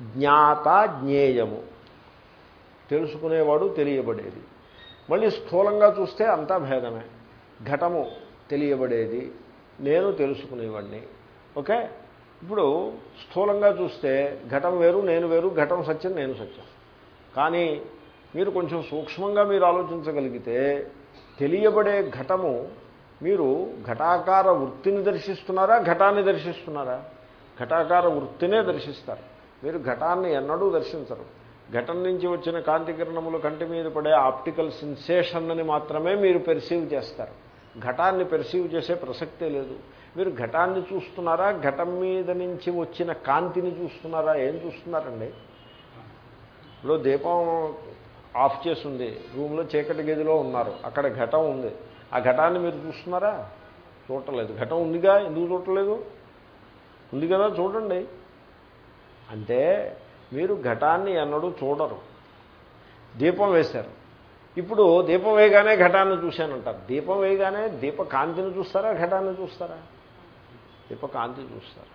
జ్ఞాత జ్ఞేయము. తెలుసుకునేవాడు తెలియబడేది. మళ్ళీ స్థూలంగా చూస్తే అంతా భేదమే. ఘటము తెలియబడేది. నేను తెలుసుకునేవాడిని. ఓకే? ఇప్పుడు స్థూలంగా చూస్తే ఘటం వేరు నేను వేరు ఘటం సత్యం నేను సత్యం. కానీ మీరు కొంచెం సూక్ష్మంగా మీరు ఆలోచించగలిగితే తెలియబడే ఘటము మీరు ఘటాకార వృత్తిని దర్శిస్తున్నారా ఘటాన్ని దర్శిస్తున్నారా? ఘటాకార వృత్తినే దర్శిస్తారు. మీరు ఘటాన్ని ఎన్నడూ దర్శించరు. ఘటం నుంచి వచ్చిన కాంతి కిరణములు కంటి మీద పడే ఆప్టికల్ సెన్సేషన్ అని మాత్రమే మీరు పెర్సీవ్ చేస్తారు. ఘటాన్ని పెర్సీవ్ చేసే ప్రసక్తే లేదు. మీరు ఘటాన్ని చూస్తున్నారా? ఘటం మీద నుంచి వచ్చిన కాంతిని చూస్తున్నారా? ఏం చూస్తున్నారండి? ఇప్పుడు దీపం ఆఫ్ చేసి ఉంది రూమ్లో చీకటి గదిలో ఉన్నారు. అక్కడ ఘటం ఉంది. ఆ ఘటాన్ని మీరు చూస్తున్నారా? చూడలేదు ఘటం ఉందిగా? ఎందుకు చూడలేదు ఉంది కదా? చూడండి. అంటే మీరు ఘటాన్ని ఎన్నడూ చూడరు. దీపం వేశారు. ఇప్పుడు దీపం వేయగానే ఘటాన్ని చూశానంటారు. దీపం వేయగానే దీప కాంతిని చూస్తారా ఘటాన్ని చూస్తారా? దీప కాంతి చూస్తారు.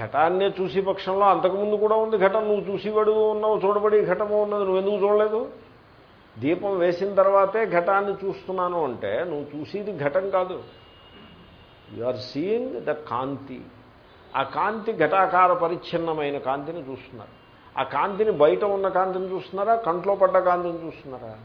ఘటాన్నే చూసి పక్షంలో అంతకుముందు కూడా ఉంది ఘటం. నువ్వు చూసివాడు ఉన్నావు చూడబడి ఘటము ఉన్నది నువ్వు ఎందుకు చూడలేదు? దీపం వేసిన తర్వాతే ఘటాన్ని చూస్తున్నాను అంటే నువ్వు చూసేది ఘటం కాదు. You are seeing the kanti. ఆ కాంతి ఘటాకార పరిచ్ఛిన్నమైన కాంతిని చూస్తున్నారు. ఆ కాంతిని బయట ఉన్న కాంతిని చూస్తున్నారా? కంట్లో పడ్డ కాంతిని చూస్తున్నారా?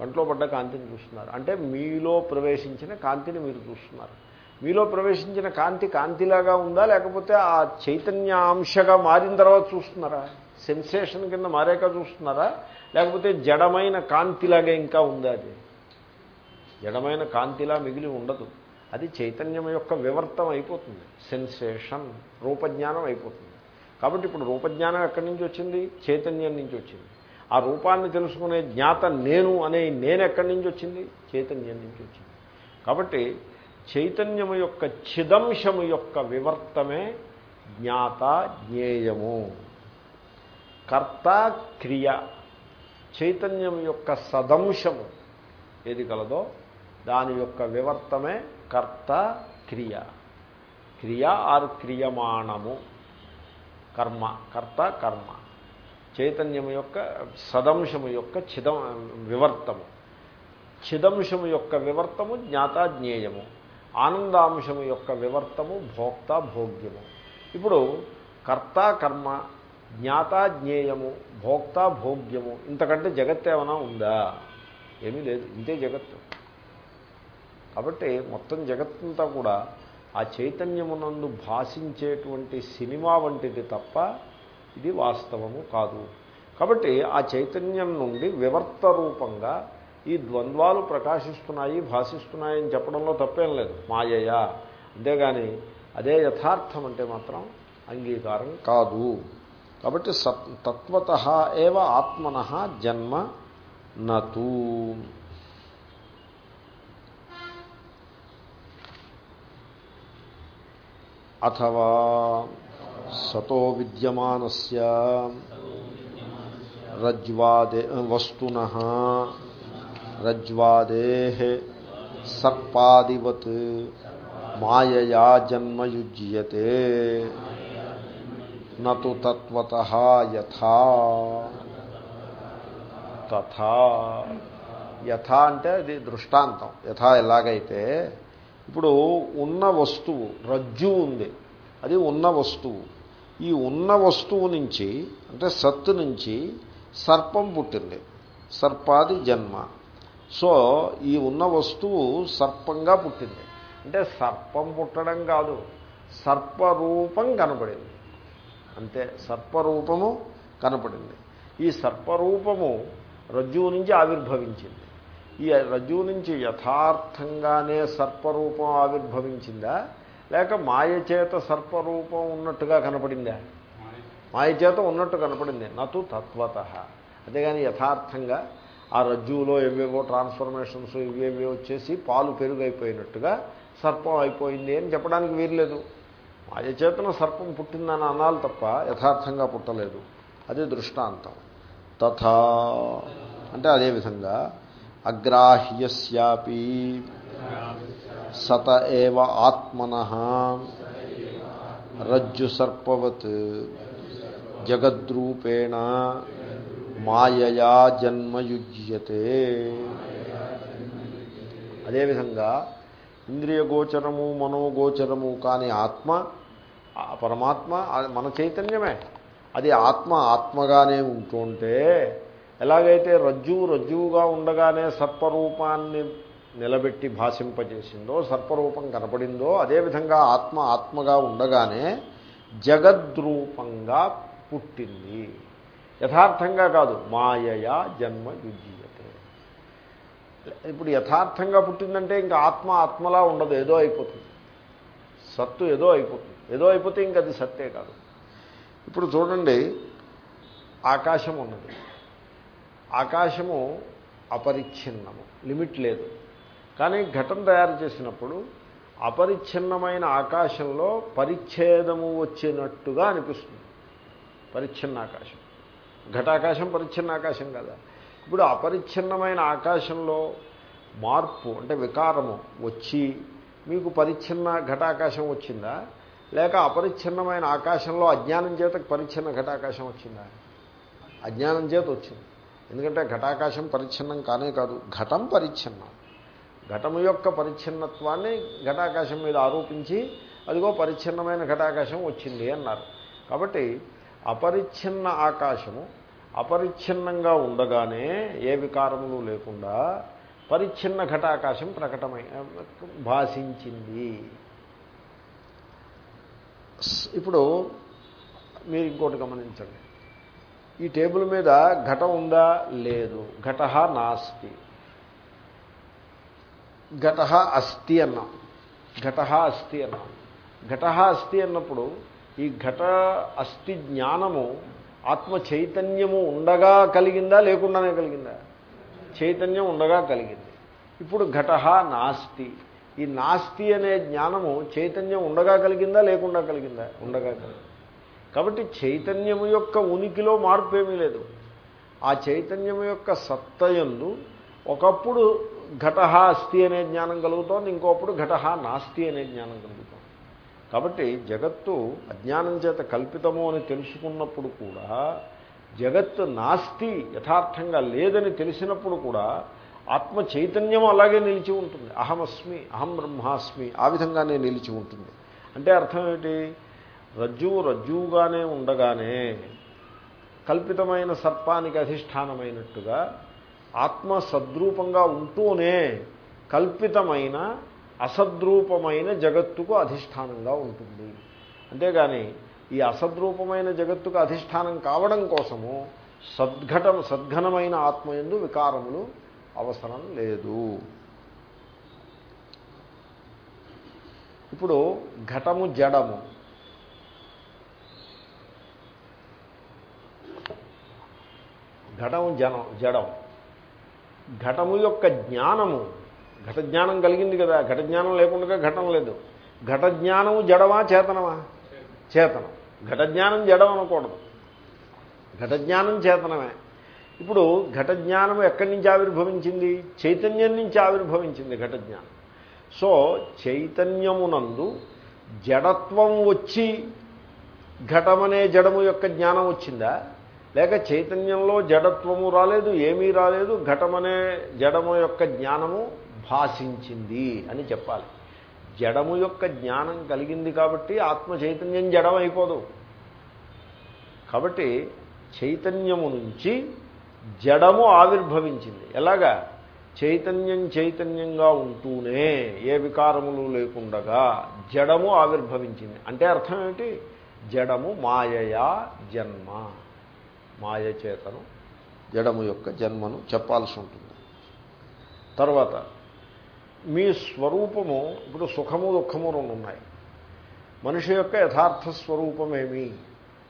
కంట్లో పడ్డ కాంతిని చూస్తున్నారు. అంటే మీలో ప్రవేశించిన కాంతిని మీరు చూస్తున్నారు. మీలో ప్రవేశించిన కాంతి కాంతిలాగా ఉందా? లేకపోతే ఆ చైతన్యాంశగా మారిన తర్వాత చూస్తున్నారా? సెన్సేషన్ కింద మారాక చూస్తున్నారా? లేకపోతే జడమైన కాంతిలాగా ఇంకా ఉందా అది? జడమైన కాంతిలా మిగిలి ఉండదు. అది చైతన్యం యొక్క వివర్తం అయిపోతుంది. సెన్సేషన్ రూపజ్ఞానం అయిపోతుంది. కాబట్టి ఇప్పుడు రూపజ్ఞానం ఎక్కడి నుంచి వచ్చింది? చైతన్యం నుంచి వచ్చింది. ఆ రూపాన్ని తెలుసుకునే జ్ఞాత నేను అనే నేను ఎక్కడి నుంచి వచ్చింది? చైతన్యం నుంచి వచ్చింది. కాబట్టి చైతన్యము యొక్క చిదంశము యొక్క వివర్తమే జ్ఞాత జ్ఞేయము. కర్త క్రియ. చైతన్యం యొక్క సదంశము ఏది కలదో దాని యొక్క వివర్తమే కర్త క్రియ. క్రియ ఆర్ క్రియమాణము. కర్మ కర్త కర్మ. చైతన్యము యొక్క సదంశము యొక్క చిదం వివర్తము. చిదంశము యొక్క వివర్తము జ్ఞాత జ్ఞేయము. ఆనందాంశము యొక్క వివర్తము భోక్త భోగ్యము. ఇప్పుడు కర్త కర్మ జ్ఞాత జ్ఞేయము భోక్త భోగ్యము ఇంతకంటే జగత్ ఏమైనా ఉందా? ఏమీ లేదు. ఇంతే జగత్తు. కాబట్టి మొత్తం జగత్తంతా కూడా ఆ చైతన్యమునందు భాషించేటువంటి సినిమా వంటిది తప్ప ఇది వాస్తవము కాదు. కాబట్టి ఆ చైతన్యం నుండి వివర్త రూపంగా ఈ ద్వంద్వాలు ప్రకాశిస్తున్నాయి భాషిస్తున్నాయని చెప్పడంలో తప్పేం లేదు. మాయయా. అంతేగాని అదే యథార్థం అంటే మాత్రం అంగీకారం కాదు. కాబట్టి సత్ తత్వత ఏవ ఆత్మన జన్మ నతూ. అథవా సతో విద్యమానస్య రజ్వాదే వస్తున రజ్వాదే సర్పాదివత్ మాయయా జన్మయుజ్యతే నతు తత్వత యథా తథా యథా అంటే అది దృష్టాంతం. యథా ఎలాగైతే ఇప్పుడు ఉన్న వస్తువు రజ్జు ఉంది. అది ఉన్న వస్తువు. ఈ ఉన్న వస్తువు నుంచి అంటే సత్తు నుంచి సర్పం పుట్టింది. సర్పాది జన్మ. సో ఈ ఉన్న వస్తువు సర్పంగా పుట్టింది. అంటే సర్పం పుట్టడం కాదు సర్పరూపం కనపడింది. అంతే సర్పరూపము కనపడింది. ఈ సర్పరూపము రజ్జువు నుంచి ఆవిర్భవించింది. ఈ రజ్జువు నుంచి యథార్థంగానే సర్పరూపం ఆవిర్భవించిందా? లేక మాయచేత సర్పరూపం ఉన్నట్టుగా కనపడిందా? మాయచేత ఉన్నట్టు కనపడింది. నతు తత్వత. అంతేగాని యథార్థంగా ఆ రజ్జువులో ఏవేవో ట్రాన్స్ఫర్మేషన్స్ ఇవేవో వచ్చేసి పాలు పెరుగు అయిపోయినట్టుగా సర్పం అయిపోయింది అని చెప్పడానికి వీర్లేదు మాయచేతన సర్పం పుట్టిందని అనాలి తప్ప యథార్థంగా పుట్టలేదు. అది దృష్టాంతం. తథా. అంటే అదేవిధంగా అగ్రాహ్యస్యాపి. సత ఏవ ఆత్మన. రజ్జు సర్పవత్. జగద్రూపేణ మాయయా జన్మయుజ్యతే. అదేవిధంగా ఇంద్రియగోచరము మనోగోచరము కాని ఆత్మ పరమాత్మ మన చైతన్యమే. అది ఆత్మ ఆత్మగానే ఉంటుంటే ఎలాగైతే రజ్జువు రజ్జువుగా ఉండగానే సర్పరూపాన్ని నిలబెట్టి భాషింపజేసిందో సర్పరూపం కనపడిందో అదేవిధంగా ఆత్మ ఆత్మగా ఉండగానే జగద్రూపంగా పుట్టింది. యథార్థంగా కాదు మాయయా జన్మ యుజ్యతే ఇప్పుడు యథార్థంగా పుట్టిందంటే ఇంకా ఆత్మ ఆత్మలా ఉండదు ఏదో అయిపోతుంది. సత్తు ఏదో అయిపోతుంది. ఏదో అయిపోతే ఇంక అది సత్తే కాదు. ఇప్పుడు చూడండి ఆకాశం ఉన్నది. ఆకాశము అపరిచ్ఛిన్నము. లిమిట్ లేదు. కానీ ఘటం తయారు చేసినప్పుడు అపరిచ్ఛిన్నమైన ఆకాశంలో పరిచ్ఛేదము వచ్చినట్టుగా అనిపిస్తుంది. పరిచ్ఛిన్న ఆకాశం. ఘటాకాశం పరిచ్ఛిన్న ఆకాశం కదా. ఇప్పుడు అపరిచ్ఛిన్నమైన ఆకాశంలో మార్పు అంటే వికారము వచ్చి మీకు పరిచ్ఛిన్న ఘటాకాశం వచ్చిందా? లేక అపరిచ్ఛిన్నమైన ఆకాశంలో అజ్ఞానం చేత పరిచ్ఛిన్న ఘటాకాశం వచ్చిందా? అజ్ఞానం చేత వచ్చింది. ఎందుకంటే ఘటాకాశం పరిచ్ఛిన్నం కానే కాదు ఘటం పరిచ్ఛిన్నం. ఘటము యొక్క పరిచ్ఛిన్నత్వాన్ని ఘటాకాశం మీద ఆరోపించి అదిగో పరిచ్ఛిన్నమైన ఘటాకాశం వచ్చింది అన్నారు. కాబట్టి అపరిచ్ఛిన్న ఆకాశము అపరిచ్ఛిన్నంగా ఉండగానే ఏ వికారములు లేకుండా పరిచ్ఛిన్న ఘటాకాశం ప్రకటమై భాషించింది ఇప్పుడు మీరు ఇంకోటి గమనించండి. ఈ టేబుల్ మీద ఘటం ఉందా? లేదు. ఘట నాస్తి. ఘట అస్థి అన్నాం. ఘట అస్థి అన్నాం. ఘట అస్థి అన్నప్పుడు ఈ ఘట అస్థి జ్ఞానము ఆత్మ చైతన్యము ఉండగా కలిగిందా? లేకుండానే కలిగిందా? చైతన్యం ఉండగా కలిగింది. ఇప్పుడు ఘట నాస్తి. ఈ నాస్తి అనే జ్ఞానము చైతన్యం ఉండగా కలిగిందా? లేకుండా కలిగిందా? ఉండగా కలిగింది. కాబట్టి చైతన్యము యొక్క ఉనికిలో మార్పు ఏమీ లేదు. ఆ చైతన్యము యొక్క సత్తయందు ఒకప్పుడు ఘట అస్థి అనే జ్ఞానం కలుగుతోంది ఇంకోప్పుడు ఘట నాస్తి అనే జ్ఞానం కలుగుతోంది. కాబట్టి జగత్తు అజ్ఞానం చేత కల్పితము అని తెలుసుకున్నప్పుడు కూడా జగత్తు నాస్తి యథార్థంగా లేదని తెలిసినప్పుడు కూడా ఆత్మ చైతన్యం అలాగే నిలిచి ఉంటుంది. అహమస్మి అహం బ్రహ్మాస్మి ఆ విధంగానే నిలిచి ఉంటుంది. అంటే అర్థం ఏమిటి? రజ్జువు రజ్జువుగానే ఉండగానే కల్పితమైన సర్పానికి అధిష్టానమైనట్టుగా ఆత్మ సద్రూపంగా ఉంటూనే కల్పితమైన అసద్రూపమైన జగత్తుకు అధిష్టానంగా ఉంటుంది. అంతేగాని ఈ అసద్రూపమైన జగత్తుకు అధిష్టానం కావడం కోసము సద్ఘటం సద్ఘనమైన ఆత్మయందు వికారములు అవసరం లేదు. ఇప్పుడు ఘటము జడము ఘటం జనం జడం. ఘటము యొక్క జ్ఞానము ఘట జ్ఞానం కలిగింది కదా ఘట జ్ఞానం లేకుండా ఘటం లేదు. ఘట జ్ఞానము జడమా చేతనమా? చేతనం. ఘట జ్ఞానం జడం అనకూడదు. ఘట జ్ఞానం చేతనమే. ఇప్పుడు ఘట జ్ఞానం ఎక్కడి నుంచి ఆవిర్భవించింది? చైతన్యం నుంచి ఆవిర్భవించింది ఘట జ్ఞానం. సో చైతన్యమునందు జడత్వం వచ్చి ఘటమనే జడము యొక్క జ్ఞానం వచ్చిందా? లేక చైతన్యంలో జడత్వము రాలేదు ఏమీ రాలేదు ఘటమనే జడము యొక్క జ్ఞానము భాషించింది అని చెప్పాలి. జడము యొక్క జ్ఞానం కలిగింది కాబట్టి ఆత్మ చైతన్యం జడం అయిపోదు కాబట్టి చైతన్యము నుంచి జడము ఆవిర్భవించింది. ఎలాగా? చైతన్యం చైతన్యంగా ఉంటూనే ఏ వికారములు లేకుండగా జడము ఆవిర్భవించింది. అంటే అర్థం ఏమిటి? జడము మాయయా జన్మ. మాయ చేతను జడము యొక్క జన్మను చెప్పాల్సి ఉంటుంది. తర్వాత మీ స్వరూపము ఇప్పుడు సుఖము దుఃఖము రెండు ఉన్నాయి. మనిషి యొక్క యథార్థ స్వరూపమేమి?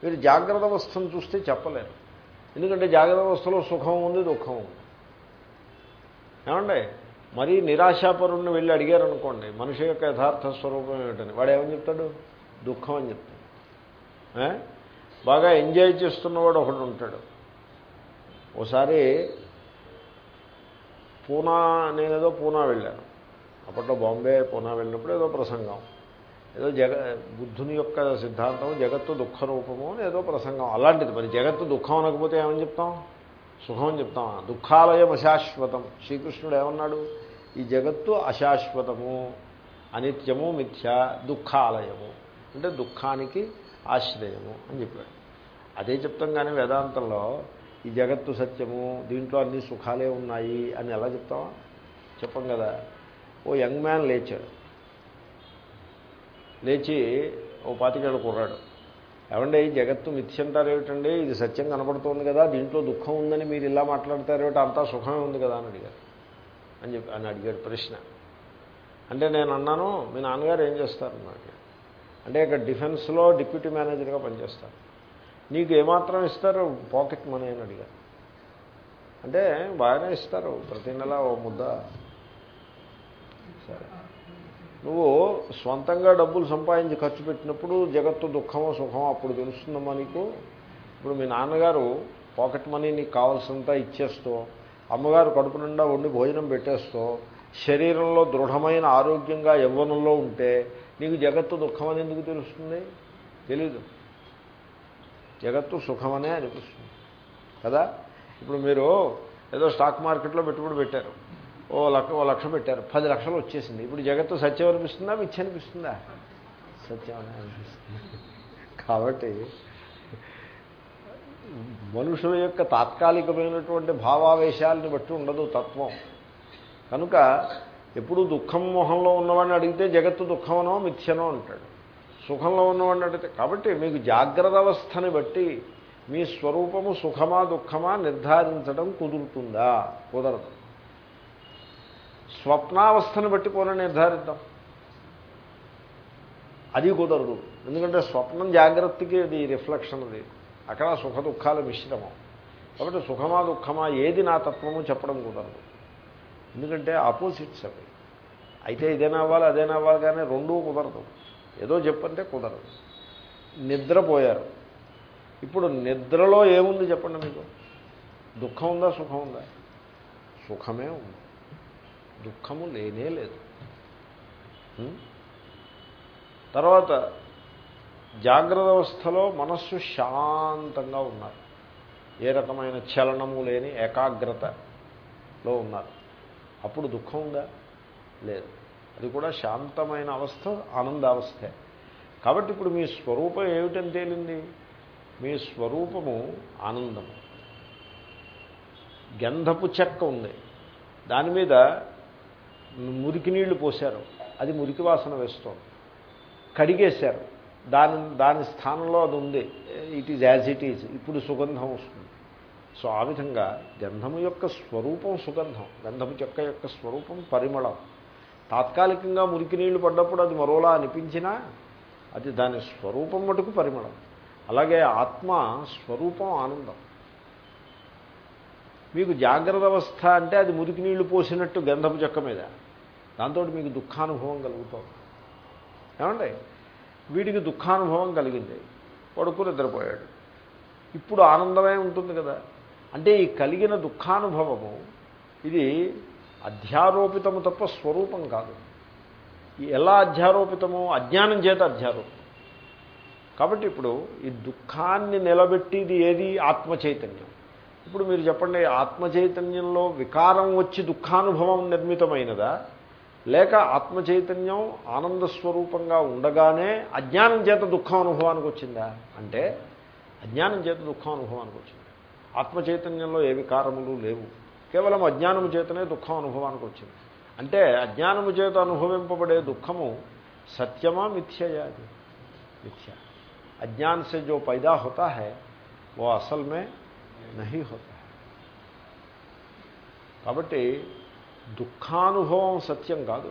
మీరు జాగ్రత్త అవస్థను చూస్తే చెప్పలేరు. ఎందుకంటే జాగ్రత్త అవస్థలో సుఖం ఉంది దుఃఖం ఉంది. ఏమండి? మరీ నిరాశాపరుణ్ణి వెళ్ళి అడిగారు అనుకోండి మనిషి యొక్క యథార్థ స్వరూపం ఏమిటని? వాడు ఏమని చెప్తాడు? దుఃఖం అని చెప్తాడు. బాగా ఎంజాయ్ చేస్తున్నవాడు ఒకడు ఉంటాడు. ఓసారి పూనా నేనేదో పూనా వెళ్ళాను. అప్పట్లో బాంబే పూనా వెళ్ళినప్పుడు ఏదో ప్రసంగం. ఏదో జగ బుద్ధుని యొక్క సిద్ధాంతం జగత్తు దుఃఖ రూపము అని ఏదో ప్రసంగం. అలాంటిది మరి జగత్తు దుఃఖం అనకపోతే ఏమని చెప్తాం? సుఖం అని చెప్తాం. దుఃఖాలయం అశాశ్వతం శ్రీకృష్ణుడు ఏమన్నాడు? ఈ జగత్తు అశాశ్వతము అనిత్యము మిథ్య దుఃఖాలయము. అంటే దుఃఖానికి ఆశ్రయము అని చెప్పాడు. అదే చెప్తాం కానీ వేదాంతంలో ఈ జగత్తు సత్యము దీంట్లో అన్ని సుఖాలే ఉన్నాయి అని ఎలా చెప్తాం? చెప్పం కదా. ఓ యంగ్ మ్యాన్ లేచాడు. లేచి ఓ పాతికేళ్ళు కుర్రాడు. ఏమండి ఈ జగత్తు మిథ్య ఏమిటండి? ఇది సత్యం కనపడుతుంది కదా దీంట్లో దుఃఖం ఉందని మీరు ఇలా మాట్లాడతారు ఏమిటి? అంతా సుఖమే ఉంది కదా అని అడిగారు అని చెప్పి అని అడిగాడు ప్రశ్న. అంటే నేను అన్నాను మీ నాన్నగారు ఏం చేస్తారు నాకు అంటే ఇక్కడ డిఫెన్స్లో డిప్యూటీ మేనేజర్గా పనిచేస్తారు. నీకు ఏమాత్రం ఇస్తారు? పాకెట్ మనీ అని అడిగారు. అంటే బాగానే ఇస్తారు. ప్రతి నెల ఓ ముద్ద. సరే. నువ్వు స్వంతంగా డబ్బులు సంపాదించి ఖర్చు పెట్టినప్పుడు జగత్తు దుఃఖమో సుఖమో అప్పుడు తెలుస్తుందమ్మా నీకు? ఇప్పుడు మీ నాన్నగారు పాకెట్ మనీ నీకు కావాల్సినంత ఇచ్చేస్తూ అమ్మగారు కడుపు నిండా వండి భోజనం పెట్టేస్తూ శరీరంలో దృఢమైన ఆరోగ్యంగా యవ్వనంలో ఉంటే నీకు జగత్తు దుఃఖమని ఎందుకు తెలుస్తుంది? తెలీదు. జగత్తు సుఖమనే అనిపిస్తుంది. కదా? ఇప్పుడు మీరు ఏదో స్టాక్ మార్కెట్లో పెట్టుబడి పెట్టారు. ఓ లక్ష ఓ లక్ష పెట్టారు. పది లక్షలు వచ్చేసింది. ఇప్పుడు జగత్తు సత్యం అనిపిస్తుందా మిచ్చి అనిపిస్తుందా? సత్యం అనిపిస్తుంది. కాబట్టి మనుషుల యొక్క తాత్కాలికమైనటువంటి భావావేశాలని బట్టి ఉండదు తత్వం. కనుక ఎప్పుడు దుఃఖం మొహంలో ఉన్నవాడిని అడిగితే జగత్తు దుఃఖమనో మిథ్యనో అంటాడు. సుఖంలో ఉన్నవాడిని అడిగితే కాబట్టి మీకు జాగ్రత్త అవస్థని బట్టి మీ స్వరూపము సుఖమా దుఃఖమా నిర్ధారించడం కుదురుతుందా? కుదరదు. స్వప్నావస్థను బట్టి పోనీ నిర్ధారిద్దాం. అది కుదరదు. ఎందుకంటే స్వప్నం జాగ్రత్తకి అది రిఫ్లెక్షన్ అది. అక్కడ సుఖ దుఃఖాల మిశ్రమం. కాబట్టి సుఖమా దుఃఖమా ఏది నా తత్వము చెప్పడం కుదరదు. ఎందుకంటే ఆపోజిట్స్ అవి. అయితే ఇదేనా అవ్వాలి అదేనా అవ్వాలి కానీ రెండూ కుదరదు. ఏదో చెప్పంటే కుదరదు. నిద్రపోయారు. ఇప్పుడు నిద్రలో ఏముంది చెప్పండి మీకు? దుఃఖం ఉందా సుఖం ఉందా? సుఖమే ఉంది. దుఃఖము లేనే లేదు. తర్వాత జాగ్రత్త అవస్థలో మనస్సు శాంతంగా ఉన్నారు. ఏ రకమైన చలనము లేని ఏకాగ్రతలో ఉన్నారు. అప్పుడు దుఃఖం ఉందా లేదు. అది కూడా శాంతమైన అవస్థ ఆనందావస్థే. కాబట్టి ఇప్పుడు మీ స్వరూపం ఏమిటని తేలింది? మీ స్వరూపము ఆనందము గంధపు చెక్క ఉంది. దాని మీద మురికి నీళ్ళు పోశారు. అది మురికి వాసన వేస్తోంది. కడిగేశారు. దాని దాని స్థానంలో అది ఉంది. It is as it is ఇప్పుడు సుగంధం వస్తుంది. సో ఆ విధంగా గంధము యొక్క స్వరూపం సుగంధం గంధము చెక్క యొక్క స్వరూపం పరిమళం. తాత్కాలికంగా మురికి నీళ్ళు పడ్డప్పుడు అది మరోలా అనిపించినా అది దాని స్వరూపం మటుకు పరిమళం. అలాగే ఆత్మ స్వరూపం ఆనందం. మీకు జాగ్రత్త అవస్థ అంటే అది మురికి నీళ్ళు పోసినట్టు గంధపు చెక్క మీద. దాంతో మీకు దుఃఖానుభవం కలుగుతుంది. ఏమండి? వీడికి దుఃఖానుభవం కలిగింది. కొడుకు నిద్రపోయాడు. ఇప్పుడు ఆనందమే ఉంటుంది కదా. అంటే ఈ కలిగిన దుఃఖానుభవము ఇది అధ్యారోపితము తప్ప స్వరూపం కాదు. ఎలా అధ్యారోపితము అజ్ఞానం చేత అధ్యారోపితం. కాబట్టి ఇప్పుడు ఈ దుఃఖాన్ని నిలబెట్టేది ఏది? ఆత్మ చైతన్యం ఇప్పుడు మీరు చెప్పండి ఆత్మ చైతన్యంలో వికారం వచ్చి దుఃఖానుభవం నిర్మితమైనదా? లేక ఆత్మ చైతన్యం ఆనంద స్వరూపంగా ఉండగానే అజ్ఞానం చేత దుఃఖం అనుభవానికి వచ్చిందా? అంటే అజ్ఞానం చేత దుఃఖం అనుభవానికి వచ్చింది. ఆత్మ చైతన్యంలో ఏ వికారములు లేవు కేవలం అజ్ఞానము చేతనే దుఃఖం అనుభవానికి వచ్చింది అంటే అజ్ఞానము చేత అనుభవింపబడే దుఃఖము సత్యమా మిథ్యయా అది మిథ్య अज्ञान से जो पैदा होता है वो असल में नहीं होता है కాబట్టి దుఃఖానుభవం సత్యం కాదు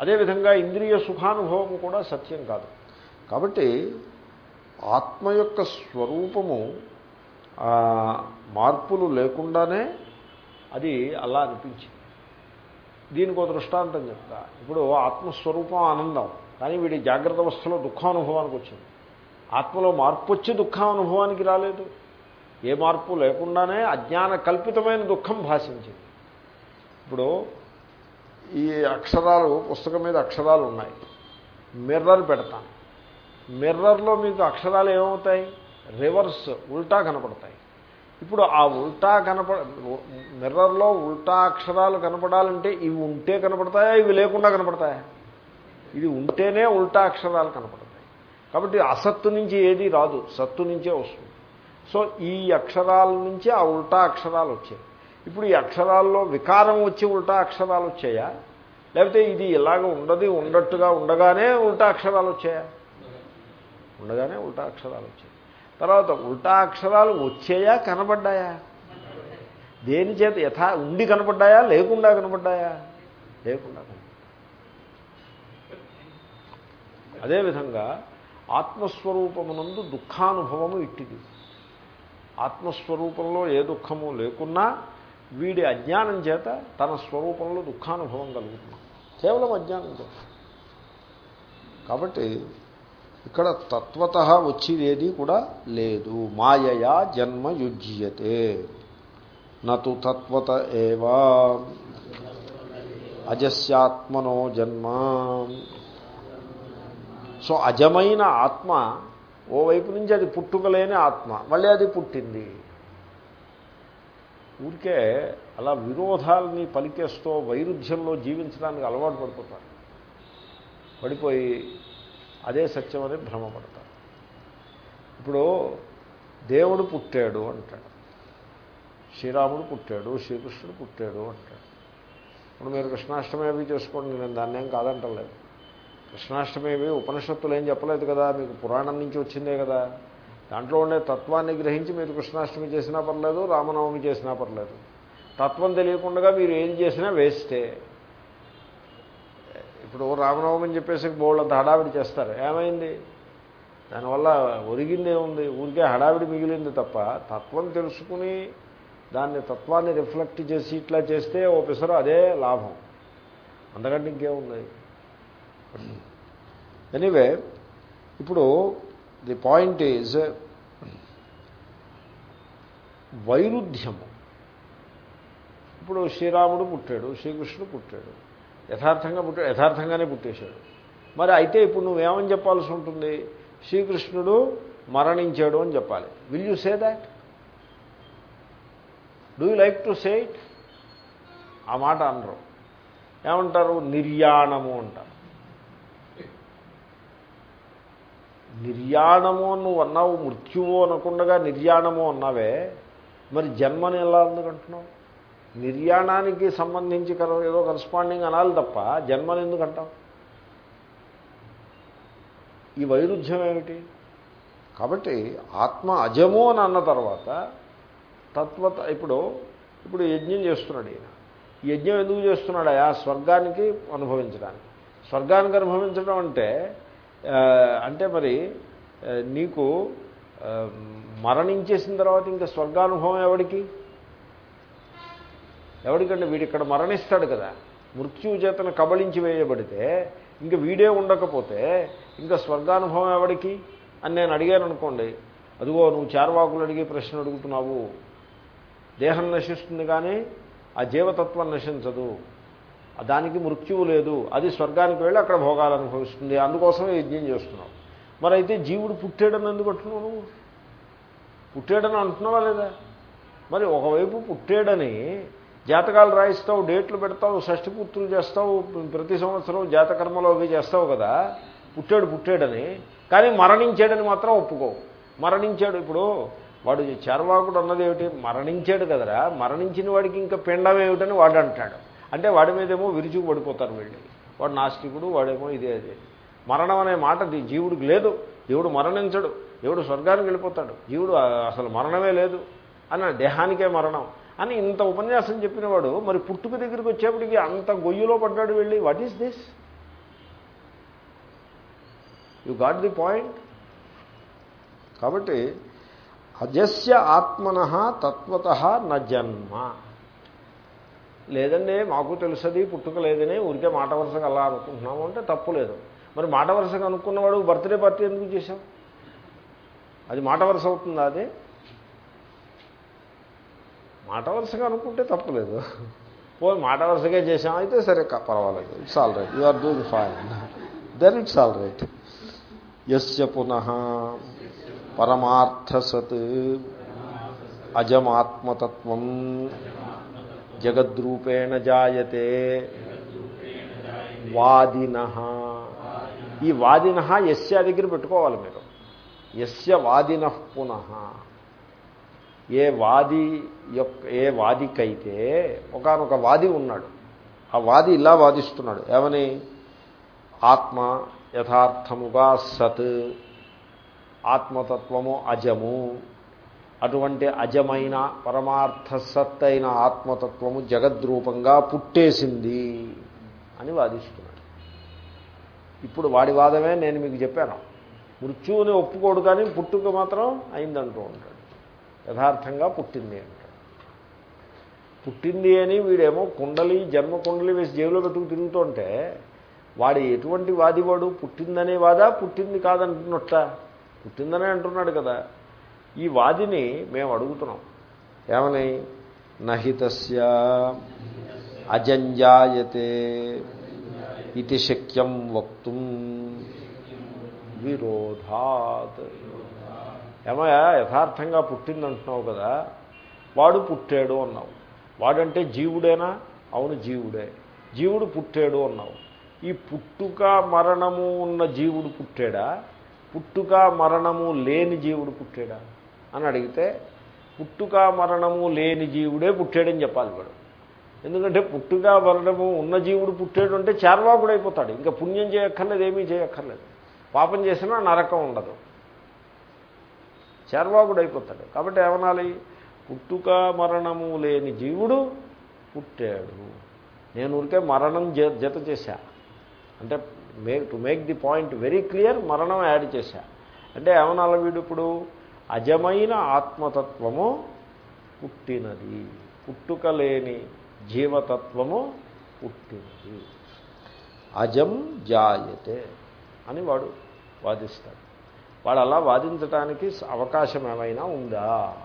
అదేవిధంగా ఇంద్రియ సుఖానుభవం కూడా సత్యం కాదు కాబట్టి ఆత్మ యొక్క స్వరూపము మార్పులు లేకుండానే అది అలా అనిపించింది. దీనికి ఒక దృష్టాంతం చెప్తా. ఇప్పుడు ఆత్మస్వరూపం ఆనందం. కానీ వీడి జాగ్రత్త అవస్థలో దుఃఖానుభవానికి వచ్చింది. ఆత్మలో మార్పు వచ్చి దుఃఖానుభవానికి రాలేదు. ఏ మార్పు లేకుండానే అజ్ఞాన కల్పితమైన దుఃఖం భాషించింది. ఇప్పుడు ఈ అక్షరాలు పుస్తకం మీద అక్షరాలు ఉన్నాయి. మిర్రర్ పెడతాను. మిర్రర్లో మీకు అక్షరాలు ఏమవుతాయి? రివర్స్ ఉల్టా కనపడతాయి. ఇప్పుడు ఆ ఉల్టా కనపడ మిర్రర్లో ఉల్టా అక్షరాలు కనపడాలంటే ఇవి ఉంటే కనపడతాయా? ఇవి లేకుండా కనపడతాయా? ఇది ఉంటేనే ఉల్టా అక్షరాలు కనపడతాయి. కాబట్టి అసత్తు నుంచి ఏది రాదు. సత్తు నుంచే వస్తుంది. సో ఈ అక్షరాల నుంచి ఆ ఉల్టా అక్షరాలు వచ్చాయి. ఇప్పుడు ఈ అక్షరాల్లో వికారం వచ్చి ఉల్టా అక్షరాలు వచ్చాయా? లేకపోతే ఇది ఇలాగ ఉండదు ఉండట్టుగా ఉండగానే ఉల్టా అక్షరాలు వచ్చాయా? ఉండగానే ఉల్టా అక్షరాలు వచ్చాయి. తర్వాత ఉల్టా అక్షరాలు వచ్చాయా కనబడ్డాయా? దేని చేత యథా ఉండి కనపడ్డాయా లేకుండా కనపడ్డాయా లేకుండా అదేవిధంగా ఆత్మస్వరూపమునందు దుఃఖానుభవము ఇట్టిది. ఆత్మస్వరూపంలో ఏ దుఃఖము లేకున్నా వీడి అజ్ఞానం చేత తన స్వరూపంలో దుఃఖానుభవం కలుగుతుంది. కేవలం అజ్ఞానం చేత. కాబట్టి ఇక్కడ తత్వత వచ్చేది కూడా లేదు. మాయయా జన్మ యుజ్యతే. నతు తత్వత ఏవా. అజస్యాత్మనో జన్మ. సో అజమైన ఆత్మ ఓవైపు నుంచి అది పుట్టుకలేని ఆత్మ మళ్ళీ అది పుట్టింది. ఊరికే అలా విరోధాలని పలికేస్తూ వైరుధ్యంలో జీవించడానికి అలవాటు పడిపోతారు. పడిపోయి అదే సత్యం అని భ్రమపడతారు. ఇప్పుడు దేవుడు పుట్టాడు అంటాడు. శ్రీరాముడు పుట్టాడు శ్రీకృష్ణుడు పుట్టాడు అంటాడు. ఇప్పుడు మీరు కృష్ణాష్టమి అవి చేసుకోండి నేను దాన్ని ఏం కాదంటలేదు. కృష్ణాష్టమి అవి ఉపనిషత్తులు ఏం చెప్పలేదు కదా మీకు పురాణం నుంచి వచ్చిందే కదా. దాంట్లో ఉండే తత్వాన్ని గ్రహించి మీరు కృష్ణాష్టమి చేసినా పర్లేదు రామనవమి చేసినా పర్లేదు. తత్వం తెలియకుండా మీరు ఏం చేసినా వేస్టే. ఇప్పుడు రామనవమి అని చెప్పేసి బోళ్ళంత హడావిడి చేస్తారు. ఏమైంది? దానివల్ల ఒరిగిందే ఉంది. ఊరికే హడావిడి మిగిలింది తప్ప తత్వం తెలుసుకుని దాన్ని తత్వాన్ని రిఫ్లెక్ట్ చేసి ఇట్లా చేస్తే ఓ పిసరు అదే లాభం. అంతకంటే ఇంకేముంది? ఎనీవే ఇప్పుడు ది పాయింట్ ఈజ్ వైరుధ్యము. ఇప్పుడు శ్రీరాముడు పుట్టాడు శ్రీకృష్ణుడు పుట్టాడు. యథార్థంగా పుట్టాడు యథార్థంగానే పుట్టేశాడు. మరి అయితే ఇప్పుడు నువ్వేమని చెప్పాల్సి ఉంటుంది? శ్రీకృష్ణుడు మరణించాడు అని చెప్పాలి. Will you say that do you like to say it ఆ మాట అనరు. ఏమంటారు? నిర్యాణము అంటారు. నిర్యాణము నువ్వు అన్నావు మృత్యువు అనకుండా నిర్యాణము అన్నావే మరి జన్మని ఎలా అంటున్నావు? నిర్యాణానికి సంబంధించి ఏదో కరస్పాండింగ్ అనాలి తప్ప జన్మని ఎందుకు ఈ వైరుధ్యం ఏమిటి? కాబట్టి ఆత్మ అజము అని అన్న తర్వాత తత్వత ఇప్పుడు ఇప్పుడు యజ్ఞం చేస్తున్నాడు ఈయన. ఈ యజ్ఞం ఎందుకు చేస్తున్నాడు ఆ స్వర్గానికి అనుభవించడానికి. స్వర్గానికి అనుభవించడం అంటే అంటే మరి నీకు మరణించేసిన తర్వాత ఇంకా స్వర్గానుభవం ఎవడికి? ఎవడికంటే వీడు ఇక్కడ మరణిస్తాడు కదా. మృత్యువు చేతను కబళించి వేయబడితే ఇంకా వీడే ఉండకపోతే ఇంకా స్వర్గానుభవం ఎవడికి? అని నేను అడిగాను అనుకోండి అదిగో నువ్వు చార్వాకులు అడిగి ప్రశ్న అడుగుతున్నావు. దేహం నశిస్తుంది కానీ ఆ జీవతత్వం నశించదు. దానికి మృత్యువు లేదు. అది స్వర్గానికి వెళ్ళి అక్కడ భోగాలు అనుభవిస్తుంది. అందుకోసం యజ్ఞం చేస్తున్నావు. మరి అయితే జీవుడు పుట్టాడని ఎందుకు అంటున్నావు నువ్వు? పుట్టాడని అంటున్నావా లేదా? మరి ఒకవైపు పుట్టాడని జాతకాలు రాయిస్తావు డేట్లు పెడతావు షష్టిపూర్తులు చేస్తావు ప్రతి సంవత్సరం జాతకర్మలో అవి చేస్తావు కదా. పుట్టాడు పుట్టాడని. కానీ మరణించాడని మాత్రం ఒప్పుకోవు. మరణించాడు ఇప్పుడు వాడు చర్వాకుడు అన్నది ఏమిటి? మరణించాడు కదరా. మరణించిన వాడికి ఇంకా పిండం ఏమిటని వాడు అంటాడు. అంటే వాడి మీదేమో విరుచుకు పడిపోతారు వీళ్ళు. వాడు నాస్తికుడు వాడేమో ఇదే అదే. మరణం అనే మాట జీవుడికి లేదు. దేవుడు మరణించడు. దేవుడు స్వర్గానికి వెళ్ళిపోతాడు. జీవుడు అసలు మరణమే లేదు. అని దేహానికే మరణం. అని ఇంత ఉపన్యాసం చెప్పినవాడు మరి పుట్టుక దగ్గరికి వచ్చేప్పటికి అంత గొయ్యిలో పడ్డాడు వెళ్ళి what is this you got the point కాబట్టి అజస్య ఆత్మన తత్వత న జన్మ. లేదండి మాకు తెలుసది పుట్టుక లేదని ఊరికే మాట వరుసగా అలా అనుకుంటున్నాము అంటే తప్పు లేదు. మరి మాట వరుసగా అనుకున్నవాడు బర్త్డే పార్టీ ఎందుకు చేశాం అది మాట వరుస అవుతుందా అది? మాట వరుసగా అనుకుంటే తప్పలేదు. పోయి మాట వరుసగా చేసాం అయితే సరే పర్వాలేదు. It's all right you are doing fine then it's all right యస్య పునః పరమార్థసత్ అజమాత్మతత్వం జగద్రూపేణ జాయతే వాదిన. ఈ వాదిన యస్య దగ్గర పెట్టుకోవాలి మీరు. ఎస్య వాదిన పునః. ఏ వాది యొక్క ఏ వాదికైతే ఒకనొక వాది ఉన్నాడు. ఆ వాది ఇలా వాదిస్తున్నాడు. ఏమని? ఆత్మ యథార్థముగా సత్ ఆత్మతత్వము అజము. అటువంటి అజమైన పరమార్థ సత్ అయిన ఆత్మతత్వము జగద్రూపంగా పుట్టేసింది అని వాదిస్తున్నాడు. ఇప్పుడు వాడి వాదమే నేను మీకు చెప్పాను. మృత్యువుని ఒప్పుకోడు కానీ పుట్టుక మాత్రం అయిందంటూ ఉంటాడు. యథార్థంగా పుట్టింది అంటాడు. పుట్టింది అని వీడేమో కుండలి జన్మ కుండలి వేసి జేబులో పెట్టుకు తిరుగుతుంటే వాడు ఎటువంటి వాది వాడు? పుట్టిందనే వాదా? పుట్టింది కాదంటున్నట్ట. పుట్టిందనే అంటున్నాడు కదా. ఈ వాదిని మేము అడుగుతున్నాం. ఏమని? నహితస్య అజంజాయతే ఇది శక్యం వక్తుం విరోధాత్. ఏమయ్యా యథార్థంగా పుట్టిందంటున్నావు కదా వాడు పుట్టాడు అన్నావు. వాడంటే జీవుడేనా? అవును జీవుడే. జీవుడు పుట్టాడు అన్నావు. ఈ పుట్టుక మరణము ఉన్న జీవుడు పుట్టాడా? పుట్టుక మరణము లేని జీవుడు పుట్టాడా? అని అడిగితే పుట్టుక మరణము లేని జీవుడే పుట్టాడని చెప్పాలి వాడు. ఎందుకంటే పుట్టుక మరణము ఉన్న జీవుడు పుట్టాడు అంటే చార్వాకుడు అయిపోతాడు ఇంకా పుణ్యం చేయక్కర్లేదు ఏమీ చేయక్కర్లేదు. పాపం చేసినా నరకం ఉండదు. చార్వాకుడు అయిపోతాడు కాబట్టి ఏమనాలి? పుట్టుక మరణము లేని జీవుడు పుట్టాడు. నేను ఊరికే మరణం జత చేశా. అంటే make to make the point very clear మరణం యాడ్ చేశా. అంటే ఏమనాలి వీడు ఇప్పుడు? అజమైన ఆత్మతత్వము పుట్టినది. పుట్టుక లేని జీవతత్వము పుట్టినది. అజం జాయతే అని వాడు వాదిస్తాడు. వాడు అలా వాదించడానికి అవకాశం ఏమైనా ఉందా?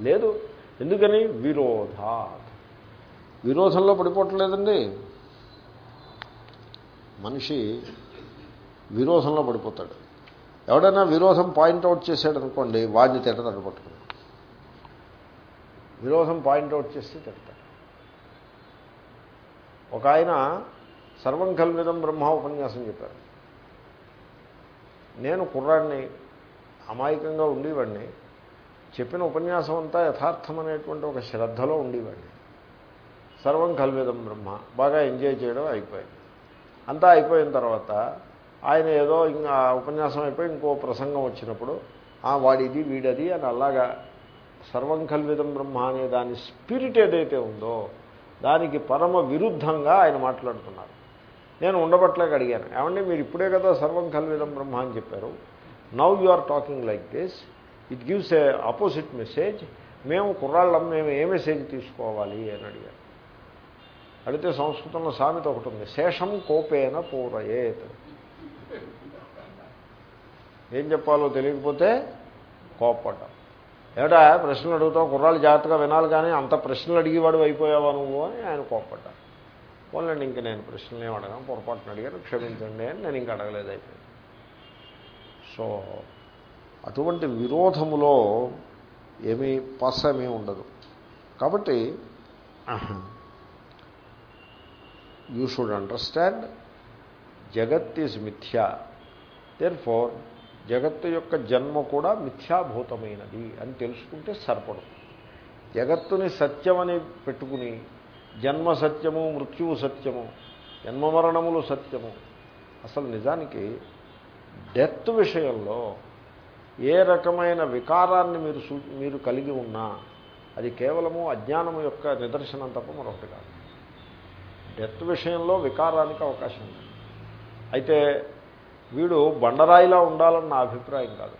లేదు. ఎందుకని? విరోధ. విరోధంలో పడిపోవట్లేదండి. మనిషి విరోధంలో పడిపోతాడు. ఎవడైనా విరోధం పాయింట్అవుట్ చేశాడు అనుకోండి వాడిని తిడతాడు పట్టుకుని. విరోధం పాయింట్అవుట్ చేస్తే తిడతాడు ఒక ఆయన సర్వం కల్విదం బ్రహ్మ ఉపన్యాసం చెప్పారు. నేను కుర్రాడిని అమాయకంగా ఉండేవాడిని చెప్పిన ఉపన్యాసం అంతా యథార్థమనేటువంటి ఒక శ్రద్ధలో ఉండేవాడిని. సర్వం కల్విదం బ్రహ్మ బాగా ఎంజాయ్ చేయడం అయిపోయింది. అంతా అయిపోయిన తర్వాత ఆయన ఏదో ఇంకా ఉపన్యాసం అయిపోయి ఇంకో ప్రసంగం వచ్చినప్పుడు ఆ వాడిది వీడది అని అలాగా సర్వం కల్విదం బ్రహ్మ అనే దాని స్పిరిట్ ఏదైతే ఉందో దానికి పరమ విరుద్ధంగా ఆయన మాట్లాడుతున్నారు. నేను ఉండబట్లేక అడిగాను. ఏమంటే మీరు ఇప్పుడే కదా సర్వం కల్విదం బ్రహ్మ అని చెప్పారు. Now you are talking like this it gives a opposite message మేము కుర్రాళ్ళం మేము ఏ మెసేజ్ తీసుకోవాలి అని అడిగారు అడిగితే సంస్కృతంలో సామెత ఒకటి ఉంది. శేషం కోపేన పూరయేత్. ఏం చెప్పాలో తెలియకపోతే కోపడ్డం ఏమిటా ప్రశ్నలు అడుగుతావు కుర్రాళ్ళు జాగ్రత్తగా వినాలి కానీ అంత ప్రశ్నలు అడిగేవాడు అయిపోయావా నువ్వు అని ఆయన కోపడ్డా పోలండి ఇంక నేను ప్రశ్నలు ఏమి అడగాను పొరపాటున అడిగాను క్షమించండి అని నేను ఇంక అడగలేదు అయిపోయింది. సో అటువంటి విరోధములో ఏమీ పసమీ ఉండదు. కాబట్టి యూ షుడ్ అండర్స్టాండ్ జగత్ ఈజ్ మిథ్యా. దేర్ ఫోర్ జగత్తు యొక్క జన్మ కూడా మిథ్యాభూతమైనది అని తెలుసుకుంటే సరిపడు జగత్తుని సత్యమని పెట్టుకుని జన్మ సత్యము మృత్యువు సత్యము జన్మమరణములు సత్యము. అసలు నిజానికి డెత్ విషయంలో ఏ రకమైన వికారాన్ని మీరు మీరు కలిగి ఉన్నా అది కేవలము అజ్ఞానము యొక్క నిదర్శనం తప్ప మరొకటి కాదు. డెత్ విషయంలో వికారానికి అవకాశం ఉంది. అయితే వీడు బండరాయిలా ఉండాలని నా అభిప్రాయం కాదు.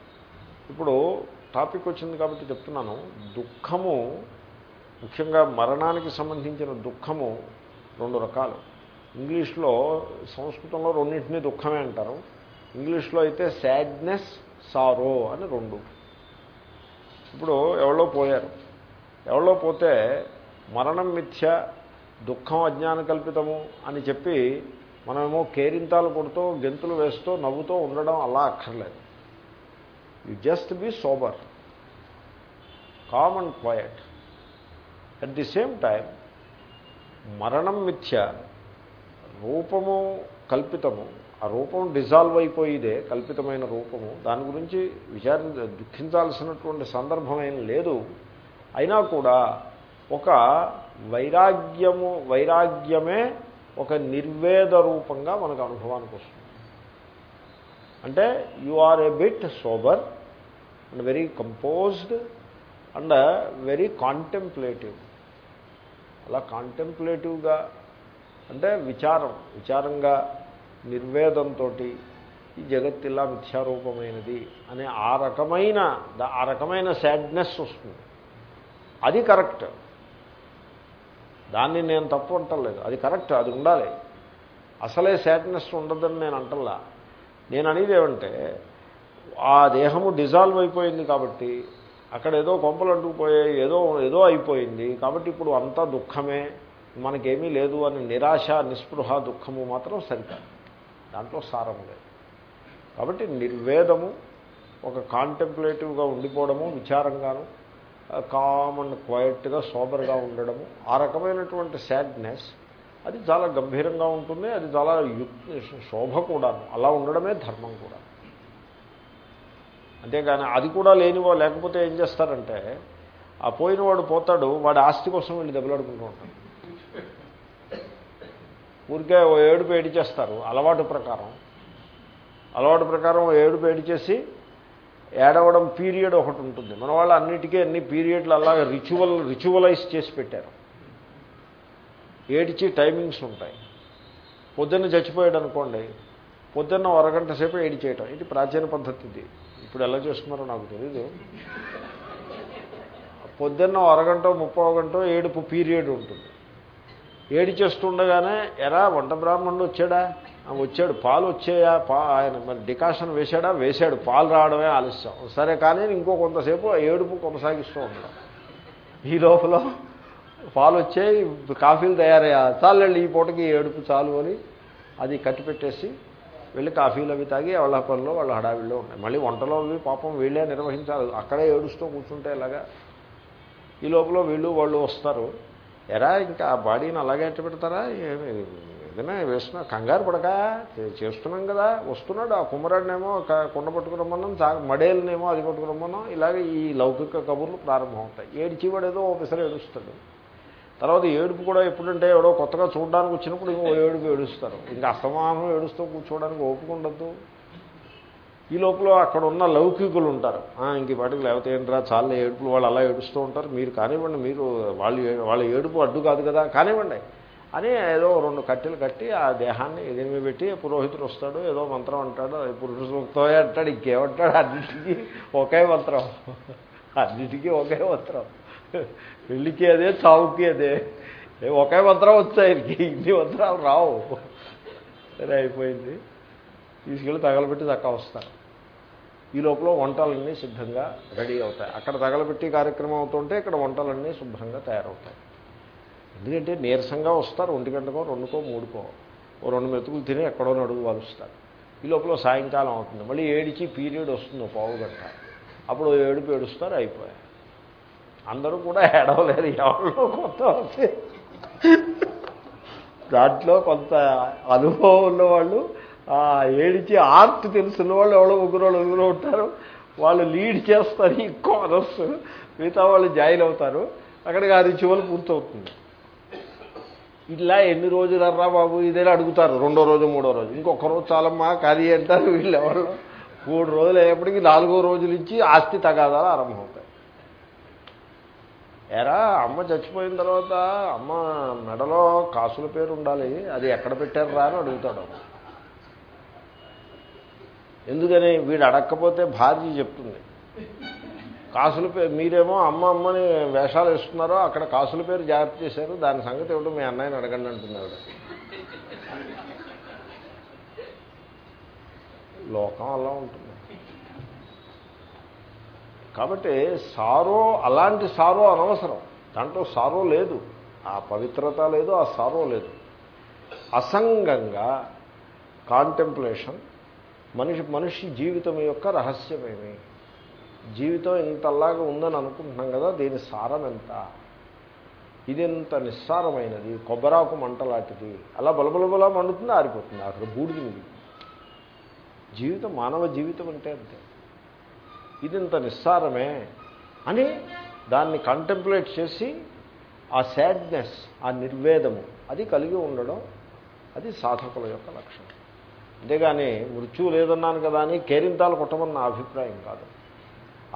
ఇప్పుడు టాపిక్ వచ్చింది కాబట్టి చెప్తున్నాను. దుఃఖము ముఖ్యంగా మరణానికి సంబంధించిన దుఃఖము రెండు రకాలు. ఇంగ్లీష్లో సంస్కృతంలో రెండింటినీ దుఃఖమే అంటారు. ఇంగ్లీష్లో అయితే సాడ్నెస్ సారో అని రెండు. ఇప్పుడు ఎవరో పోయారు. ఎవరో పోతే మరణం మిథ్య దుఃఖం అజ్ఞాన కల్పితము అని చెప్పి మనమేమో కేరింతాలు కొడుతూ గెంతులు వేస్తూ నవ్వుతూ ఉండడం అలా అక్కర్లేదు. You just be sober calm and quiet at the same time మరణం మిథ్య రూపము కల్పితము ఆ రూపం డిజాల్వ్ అయిపోయిదే కల్పితమైన రూపము. దాని గురించి విచారి దుఃఖించాల్సినటువంటి సందర్భం ఏం లేదు. అయినా కూడా ఒక వైరాగ్యము వైరాగ్యమే ఒక నిర్వేద రూపంగా మనకు అనుభవానికి వస్తుంది. అంటే you are a bit sober and very composed and very contemplative అలా కాంటెంప్లేటివ్గా అంటే విచారం విచారంగా నిర్వేదంతో ఈ జగత్ ఇలా మిథ్యారూపమైనది అనే ఆ రకమైన ఆ రకమైన సాడ్నెస్ వస్తుంది. అది కరెక్ట్ దాన్ని నేను తప్పు అంటలేదు. అది కరెక్ట్ అది ఉండాలి. అసలే సాడ్నెస్ ఉండదని నేను అంటల్లా. నేను అనేది ఏమంటే ఆ దేహము డిజాల్వ్ అయిపోయింది కాబట్టి అక్కడ ఏదో కొంపలు అంటుకుపోయాయి ఏదో ఏదో అయిపోయింది. కాబట్టి ఇప్పుడు అంతా దుఃఖమే. మనకేమీ లేదు అని నిరాశ నిస్పృహ దుఃఖము మాత్రం సరికాదు. దాంట్లో సారం లేదు. కాబట్టి నిర్వేదము ఒక కాంటెంప్లేటివ్గా ఉండిపోవడము విచారంగాను కామన్ క్వైట్గా సోబర్గా ఉండడము ఆ రకమైనటువంటి సాడ్నెస్ అది చాలా గంభీరంగా ఉంటుంది. అది చాలా శోభ కూడాను. అలా ఉండడమే ధర్మం కూడా అంతేగాని అది కూడా లేనివో లేకపోతే ఏం చేస్తారంటే ఆ పోయినవాడు పోతాడు వాడి ఆస్తి కోసం వీళ్ళు దెబ్బలాడుకుంటూ ఉంటారు ఊరికే ఓ ఏడుపు ఏడి చేస్తారు అలవాటు ప్రకారం. అలవాటు ప్రకారం ఓ ఏడుపు ఏడి చేసి ఏడవడం పీరియడ్ ఒకటి ఉంటుంది. మన వాళ్ళు అన్నిటికీ అన్ని పీరియడ్లు అలాగే రిచువల్ రిచువలైజ్ చేసి పెట్టారు. ఏడిచి టైమింగ్స్ ఉంటాయి. పొద్దున్న చచ్చిపోయాడు అనుకోండి పొద్దున్న అరగంట సేపు ఏడి చేయటం ఇది ప్రాచీన పద్ధతి ఇది. ఇప్పుడు ఎలా చేస్తున్నారో నాకు తెలీదు. పొద్దున్న అరగంట ముప్పై గంట ఏడుపు పీరియడ్ ఉంటుంది. ఏడు చేస్తుండగానే ఎరా వంట బ్రాహ్మణుడు వచ్చాడా? వచ్చాడు. పాలు వచ్చాయా? పా ఆయన మరి డికాషన్ వేశాడా? వేశాడు. పాలు రావడమే ఆలస్యం. సరే కానీ ఇంకో కొంతసేపు ఏడుపు కొనసాగిస్తూ ఉంటాం ఈ లోపల పాలు వచ్చాయి కాఫీలు తయారయ్యా చాలండి ఈ పూటకి ఏడుపు చాలు అని అది కట్టిపెట్టేసి వెళ్ళి కాఫీలు అవి తాగి వాళ్ళ పనిలో వాళ్ళ హడావిల్లో ఉన్నాయి. మళ్ళీ వంటలో అవి పాపం వీళ్ళే నిర్వహించాలి. అక్కడే ఏడుస్తూ కూర్చుంటే ఇలాగా ఈ లోపల వీళ్ళు వాళ్ళు వస్తారు. ఎరా ఇంకా ఆ బాడీని అలాగే ఎట్టు పెడతారా? ఏదైనా వేస్తున్నా? కంగారు పడక. చేస్తున్నాం కదా. వస్తున్నాడు. ఆ కుమ్మరాడినేమో కుండ పట్టుకురమ్మన్నాం తా మడేలనేమో అది పట్టుకురమ్మన్నాం. ఇలాగే ఈ లౌకిక కబుర్లు ప్రారంభం అవుతాయి ఏడిచివాడేదో ఒకసారి ఏడుస్తాడు. తర్వాత ఏడుపు కూడా ఎప్పుడంటే ఎవడో కొత్తగా చూడడానికి వచ్చినప్పుడు ఇంకో ఏడుపు ఏడుస్తారు. ఇంకా అస్తమానం ఏడుస్తూ కూర్చోవడానికి ఓపిక ఈ లోపల అక్కడ ఉన్న లౌకికులు ఉంటారు. ఇంక పాటికి లేకపోతే ఏంట్రా చాలా ఏడుపులు వాళ్ళు అలా ఏడుస్తూ ఉంటారు. మీరు కానివ్వండి మీరు వాళ్ళు వాళ్ళ ఏడుపు అడ్డు కాదు కదా కానివ్వండి. అని ఏదో రెండు కట్టెలు కట్టి ఆ దేహాన్ని ఎదిమి పెట్టి పురోహితుడు వస్తాడు ఏదో మంత్రం అంటాడు పురుష సూక్తో అంటాడు ఇంకేమంటాడు అన్నిటికీ ఒకే మంత్రం. అన్నిటికీ ఒకే మంత్రం. పెళ్ళికి అదే చావుకి అదే ఒకే మంత్రం వచ్చాయి ఇన్ని మంత్రాలు రావు. సరే అయిపోయింది. తీసుకెళ్ళి తగలబెట్టి దక్క వస్తారు ఈ లోపల వంటలన్నీ సిద్ధంగా రెడీ అవుతాయి. అక్కడ తగలబెట్టి కార్యక్రమం అవుతుంటే ఇక్కడ వంటలన్నీ శుభ్రంగా తయారవుతాయి. ఎందుకంటే నీరసంగా వస్తారు. ఒంటి గంటకో రెండుకో మూడుకో. ఓ రెండు మెతుకులు తిని ఎక్కడో నడుగు వాలుస్తారు. ఈ లోపల సాయంకాలం అవుతుంది. మళ్ళీ ఏడిచి పీరియడ్ వస్తుంది పావు గంట అప్పుడు ఏడుపు ఏడుస్తారు అయిపోయాయి. అందరూ కూడా ఏడవలేరు. ఎవరిలో కొత్త వస్తే. దాంట్లో కొంత అనుభవం ఉన్నవాళ్ళు ఏడిచి ఆర్ట్ తెలుసున్న వాళ్ళు ఎవరో ముగ్గురు వాళ్ళు ముగ్గురు ఉంటారు. వాళ్ళు లీడ్ చేస్తారు ఈ కోరస్ మిగతా వాళ్ళు జాయిన్ అవుతారు. అక్కడికి ఆ రిచువల్ పూర్తవుతుంది. ఇలా ఎన్ని రోజులు అర్రా బాబు? ఇదేనా అడుగుతారు. రెండో రోజు మూడో రోజు. ఇంకొక రోజు చాలమ్మా ఖాళీ అంటారు వీళ్ళు ఎవరు మూడు రోజులు అయ్యేప్పటికీ నాలుగో రోజుల నుంచి ఆస్తి తగాదాలు ఆరంభం. ఎరా అమ్మ చచ్చిపోయిన తర్వాత అమ్మ మెడలో కాసుల పేరు ఉండాలి. అది ఎక్కడ పెట్టారా అని అడుగుతాడు ఎందుకని? వీడు అడగకపోతే భార్య చెప్తుంది. కాసుల పేరు మీరేమో అమ్మ అమ్మని వేషాలు వేస్తున్నారో అక్కడ కాసుల పేరు జాగ్రత్త చేశారు. దాని సంగతి ఏమిటో మీ అన్నయ్యని అడగండి అంటున్నాడు. లోకం అలా ఉంటుంది. కాబట్టి సారో అలాంటి సారో అనవసరం. దాంట్లో సారో లేదు. ఆ పవిత్రత లేదు ఆ సారో లేదు. అసంగంగా కాంటెంప్లేషన్ మనిషి మనిషి జీవితం యొక్క రహస్యమేమి? జీవితం ఇంతలాగా ఉందని అనుకుంటున్నాం కదా దీని సారం ఎంత ఇది ఎంత నిస్సారమైనది? కొబ్బరాకు మంటలాంటిది అలా బలబలబలా మండుతుంది ఆరిపోతుంది. అక్కడ బూడిది మిగిలి జీవితం మానవ జీవితం అంటే అంతే. ఇది ఇంత నిస్సారమే అని దాన్ని కంటెంప్లేట్ చేసి ఆ సాడ్నెస్ ఆ నిర్వేదము అది కలిగి ఉండడం అది సాధకుల యొక్క లక్షణం. అంతేగాని మృత్యువు లేదన్నాను కదా అని కేరింతాలు కొట్టమని నా అభిప్రాయం కాదు.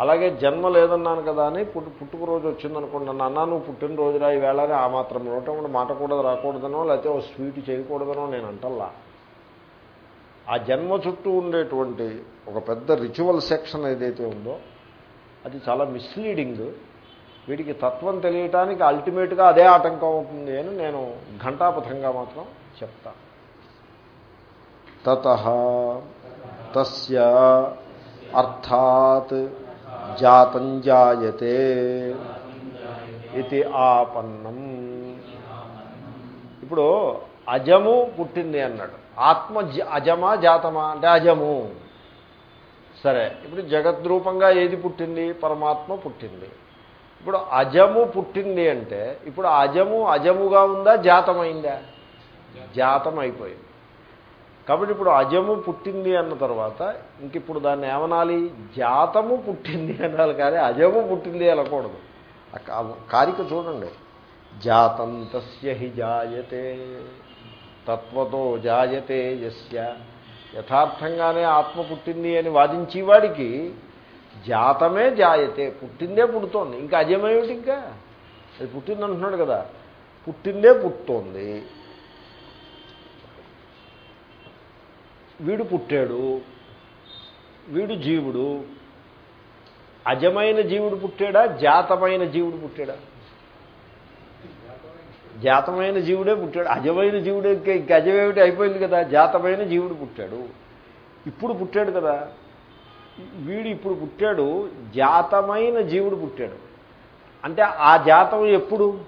అలాగే జన్మ లేదన్నాను కదా అని పుట్టు పుట్టుకరోజు వచ్చిందనుకోండి నాన్న నువ్వు పుట్టినరోజురా ఈ వేళని ఆ మాత్రం నోటం మాట కూడా రాకూడదనో లేకపోతే ఓ స్వీట్ చేయకూడదనో నేను అంటల్లా. ఆ జన్మ చుట్టూ ఉండేటువంటి ఒక పెద్ద రిచువల్ సెక్షన్ ఏదైతే ఉందో అది చాలా మిస్లీడింగ్ వీటికి తత్వం తెలియటానికి అల్టిమేట్గా అదే ఆటంకం అవుతుంది అని నేను ఘంటాపథంగా మాత్రం చెప్తా. తత తస్య అర్థాత్ జాతం జాయతే ఇది ఆపన్నం. ఇప్పుడు అజము పుట్టింది అన్నాడు. ఆత్మ అజమా జాతమా అంటే అజము. సరే ఇప్పుడు జగద్రూపంగా ఏది పుట్టింది? పరమాత్మ పుట్టింది. ఇప్పుడు అజము పుట్టింది అంటే ఇప్పుడు అజము అజముగా ఉందా జాతమైందా? జాతం అయిపోయింది కాబట్టి ఇప్పుడు అజము పుట్టింది అన్న తర్వాత ఇంక ఇప్పుడు దాన్ని ఏమనాలి? జాతము పుట్టింది అనాలి కానీ అజము పుట్టింది అనకూడదు. కారిక చూడండి. జాతం తస్య హి జాయతే. తత్వతో జాయతే యస్య. యథార్థంగానే ఆత్మ పుట్టింది అని వాదించేవాడికి జాతమే జాయతే. పుట్టిందే పుడుతోంది. ఇంకా అజమేమిటి ఇంకా? అది పుట్టింది అంటున్నాడు కదా. పుట్టిందే పుట్టుతోంది వీడు పుట్టాడు. వీడు జీవుడు. అజమైన జీవుడు పుట్టాడా? జాతమైన జీవుడు పుట్టాడా? జాతమైన జీవుడే పుట్టాడు. అజమైన జీవుడే ఇంక అజమేమిటి అయిపోయింది కదా? జాతమైన జీవుడు పుట్టాడు. ఇప్పుడు పుట్టాడు కదా. వీడు ఇప్పుడు పుట్టాడు జాతమైన జీవుడు పుట్టాడు. అంటే ఆ జాతం ఎప్పుడు?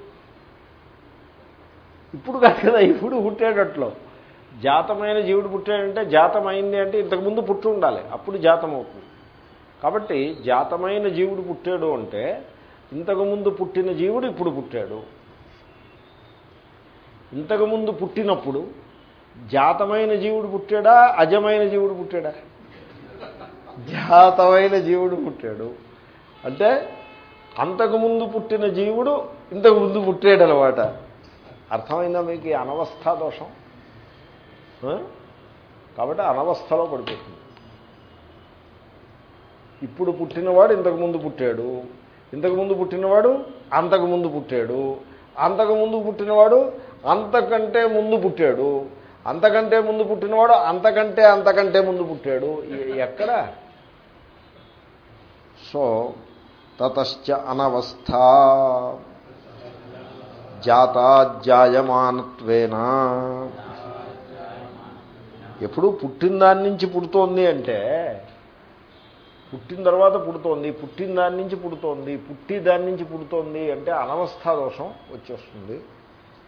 ఇప్పుడు కాదు కదా ఇప్పుడు పుట్టాడట్లో జాతమైన జీవుడు పుట్టాడంటే జాతమైంది అంటే ఇంతకుముందు పుట్టి ఉండాలి. అప్పుడు జాతం అవుతుంది. కాబట్టి జాతమైన జీవుడు పుట్టాడు అంటే ఇంతకుముందు పుట్టిన జీవుడు ఇప్పుడు పుట్టాడు. ఇంతకుముందు పుట్టినప్పుడు జాతమైన జీవుడు పుట్టాడా అజమైన జీవుడు పుట్టాడా? జాతమైన జీవుడు పుట్టాడు. అంటే అంతకుముందు పుట్టిన జీవుడు ఇంతకుముందు పుట్టాడు అనమాట అర్థమైందా మీకు ఈ అనవస్థా దోషం? కాబట్టి అనవస్థలో పడిపోతుంది. ఇప్పుడు పుట్టినవాడు ఇంతకుముందు పుట్టాడు. ఇంతకుముందు పుట్టినవాడు అంతకుముందు పుట్టాడు. అంతకుముందు పుట్టినవాడు అంతకంటే ముందు పుట్టాడు. అంతకంటే ముందు పుట్టినవాడు అంతకంటే అంతకంటే ముందు పుట్టాడు. ఎక్కడ? సో తతశ్చ అనవస్థ జాతాజాయమానత్వేన ఎప్పుడు పుట్టిన దాని నుంచి పుడుతోంది అంటే పుట్టిన తర్వాత పుడుతోంది పుట్టిన దాని నుంచి పుడుతోంది పుట్టి దాని నుంచి పుడుతోంది అంటే అనవస్థా దోషం వచ్చేస్తుంది.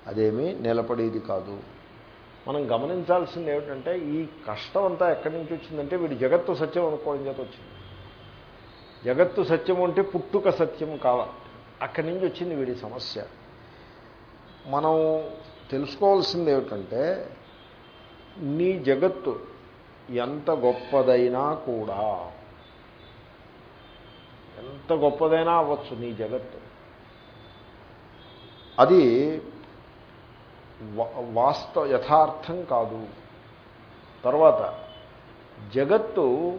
అదేమీ నిలబడేది కాదు. మనం గమనించాల్సింది ఏమిటంటే ఈ కష్టం అంతా ఎక్కడి నుంచి వచ్చిందంటే వీడి జగత్తు సత్యం అనుకోవడం చేత వచ్చింది. జగత్తు సత్యం అంటే పుట్టుక సత్యం కావాలి. అక్కడి నుంచి వచ్చింది వీడి సమస్య. మనం తెలుసుకోవాల్సింది ఏమిటంటే నీ జగత్తు ఎంత గొప్పదైనా కూడా ఎంత గొప్పదైనా అవ్వచ్చు నీ జగత్తు. అది వాస్తవ యథార్థం కాదు. తర్వాత జగత్తు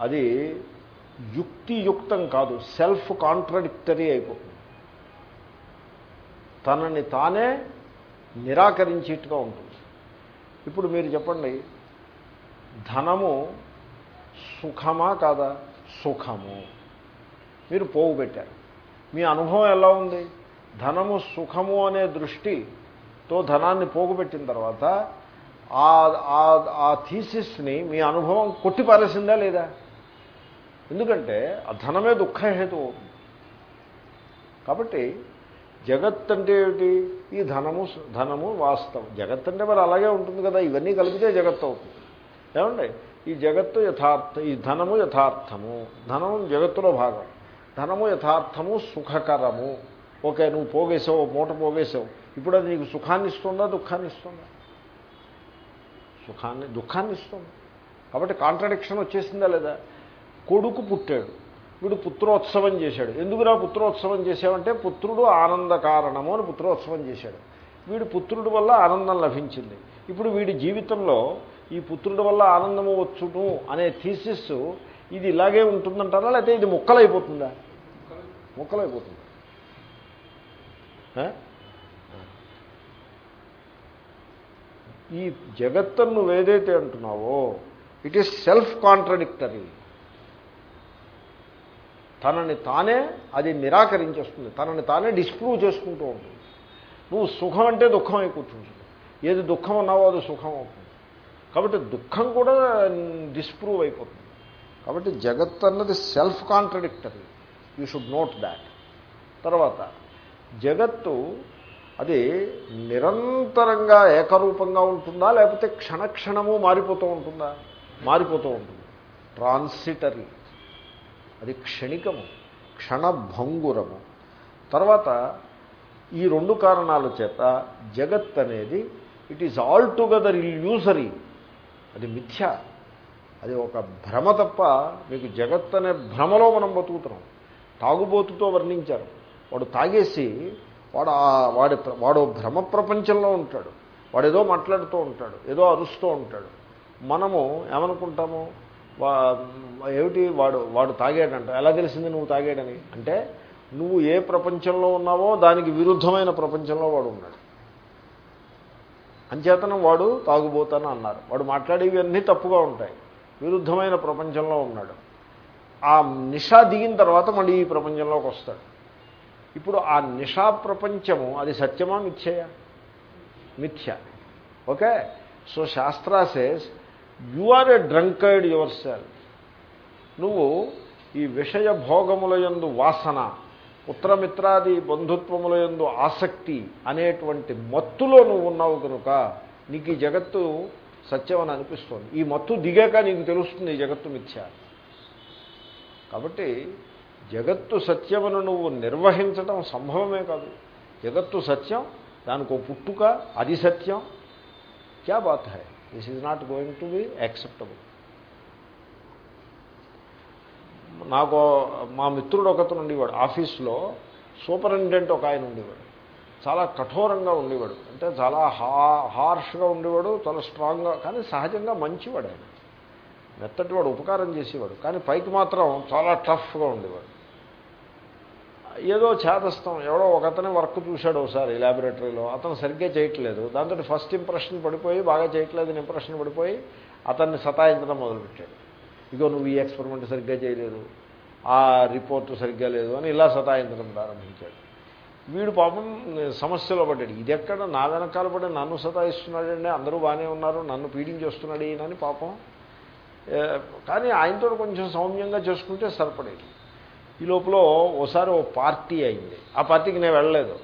అది యుక్తియుక్తం కాదు సెల్ఫ్ కాంట్రడిక్టరీ అయిపోతుంది. తనని తానే నిరాకరించేట్టుగా ఉంటుంది. ఇప్పుడు మీరు చెప్పండి ధనము సుఖమా కాదా? సుఖము. మీరు పోగు పెట్టారు మీ అనుభవం ఎలా ఉంది? ధనము సుఖము అనే దృష్టి తో ధనాన్ని పోగుపెట్టిన తర్వాత ఆ థీసిస్ని మీ అనుభవం కొట్టిపారేసిందా లేదా? ఎందుకంటే ఆ ధనమే దుఃఖహేతు అవుతుంది కాబట్టి జగత్ అంటే ఏమిటి? ఈ ధనము ధనము వాస్తవం. జగత్ అంటే మరి అలాగే ఉంటుంది కదా ఇవన్నీ కలిపితే జగత్ అవుతుంది. ఏమండి? ఈ జగత్తు యథార్థ ఈ ధనము యథార్థము. ధనము జగత్తులో భాగం. ధనము యథార్థము సుఖకరము. ఓకే నువ్వు పోగేసావు మూట పోగేసావు. ఇప్పుడు అది నీకు సుఖాన్ని ఇస్తుందా దుఃఖాన్ని ఇస్తుందా సుఖాన్ని దుఃఖాన్ని ఇస్తుంది కాబట్టి కాంట్రడిక్షన్ వచ్చేసిందా లేదా? కొడుకు పుట్టాడు. వీడు పుత్రోత్సవం చేశాడు. ఎందుకురా పుత్రోత్సవం చేసావంటే పుత్రుడు ఆనంద కారణము అని పుత్రోత్సవం చేశాడు. వీడు పుత్రుడి వల్ల ఆనందం లభించింది. ఇప్పుడు వీడి జీవితంలో ఈ పుత్రుడి వల్ల ఆనందము వచ్చును అనే థీసిస్ ఇది ఇలాగే ఉంటుందంటారా? లేకపోతే ఇది ముక్కలైపోతుందా? ముక్కలైపోతుంది? ఈ జగత్తును నువ్వు ఏదైతే అంటున్నావో ఇట్ ఈస్ సెల్ఫ్ కాంట్రడిక్టరీ తనని తానే అది నిరాకరించేస్తుంది. తనని తానే డిస్ప్రూవ్ చేసుకుంటూ ఉంటుంది. నువ్వు సుఖం అంటే దుఃఖం అయి కూర్చుంటుంది. ఏది దుఃఖం అన్నావో అది సుఖం అవుతుంది. కాబట్టి దుఃఖం కూడా డిస్ప్రూవ్ అయిపోతుంది. కాబట్టి జగత్ అన్నది self contradictory you should note that తర్వాత జగత్తు అది నిరంతరంగా ఏకరూపంగా ఉంటుందా లేకపోతే క్షణక్షణము మారిపోతూ ఉంటుందా? మారిపోతూ ఉంటుంది. ట్రాన్సిటరీ అది క్షణికము క్షణభంగురము. తర్వాత ఈ రెండు కారణాల చేత జగత్ అనేది it is all together illusory అది మిథ్య. అది ఒక భ్రమ తప్ప మీకు జగత్ అనే భ్రమలో మనం బతుకుతున్నాం. తాగుబోతుతో వర్ణించారు. వాడు తాగేసి వాడు వాడి ప్ర- వాడు భ్రమ ప్రపంచంలో ఉంటాడు. వాడు ఏదో మాట్లాడుతూ ఉంటాడు ఏదో అరుస్తూ ఉంటాడు. మనము ఏమనుకుంటాము? వా ఏమిటి వాడు వాడు తాగాడంట. ఎలా తెలిసింది నువ్వు తాగాడని? అంటే నువ్వు ఏ ప్రపంచంలో ఉన్నావో దానికి విరుద్ధమైన ప్రపంచంలో వాడు ఉన్నాడు. అంచేతనం వాడు తాగుబోతాను అన్నారు. వాడు మాట్లాడేవి అన్నీ తప్పుగా ఉంటాయి. విరుద్ధమైన ప్రపంచంలో ఉన్నాడు. ఆ నిషా దిగిన తర్వాత మళ్ళీ ఈ ప్రపంచంలోకి వస్తాడు. ఇప్పుడు ఆ నిషా ప్రపంచము అది సత్యమా మిథ్యయా? మిథ్య. Okay? So shastra says you are a drunkard yourself నువ్వు ఈ విషయ భోగముల యందు వాసన పుత్రమిత్రాది బంధుత్వముల యందు ఆసక్తి అనేటువంటి మత్తులో నువ్వు ఉన్నావు కనుక నీకు ఈ జగత్తు సత్యం అని అనిపిస్తుంది. ఈ మత్తు దిగాక నీకు తెలుస్తుంది ఈ జగత్తు మిథ్య. కాబట్టి జగత్తు సత్యమును నువ్వు నిర్వహించడం సంభవమే కాదు. జగత్తు సత్యం దానికి ఒక పుట్టుక అది సత్యం. క్యా బాత్ high? This is not going to be acceptable నాకు మా మిత్రుడు ఒకతను ఉండేవాడు. ఆఫీస్లో సూపరింటెండెంట్ ఒక ఆయన ఉండేవాడు. చాలా కఠోరంగా ఉండేవాడు. అంటే చాలా హా హార్ష్గా ఉండేవాడు చాలా స్ట్రాంగ్గా కానీ సహజంగా మంచివాడు ఆయన. మెత్తటి వాడు ఉపకారం చేసేవాడు. కానీ పైకి మాత్రం చాలా టఫ్గా ఉండేవాడు. ఏదో చేతస్థం ఎవడో ఒకతనే వర్క్ చూశాడు ఒకసారి ల్యాబొరేటరీలో అతను సరిగ్గా చేయట్లేదు. దాంతో ఫస్ట్ ఇంప్రెషన్ పడిపోయి బాగా చేయట్లేదు ఇంప్రెషన్ పడిపోయి అతన్ని సతాయించడం మొదలుపెట్టాడు. ఇగో నువ్వు ఈ ఎక్స్పెరిమెంట్ సరిగ్గా చేయలేదు. ఆ రిపోర్టు సరిగ్గా లేదు అని ఇలా సతాయించడం ప్రారంభించాడు. వీడు పాపం సమస్యలో పడ్డాడు. ఇది ఎక్కడ నా వెనకాల పడి నన్ను సతాయిస్తున్నాడండి అందరూ బాగానే ఉన్నారు నన్ను పీడించేస్తున్నాడు ఈయనని పాపం. కానీ ఆయనతో కొంచెం సౌమ్యంగా చేసుకుంటే సరిపడేది. ఈ లోపల ఓసారి ఓ పార్టీ అయింది. ఆ పార్టీకి నేను వెళ్ళలేదు.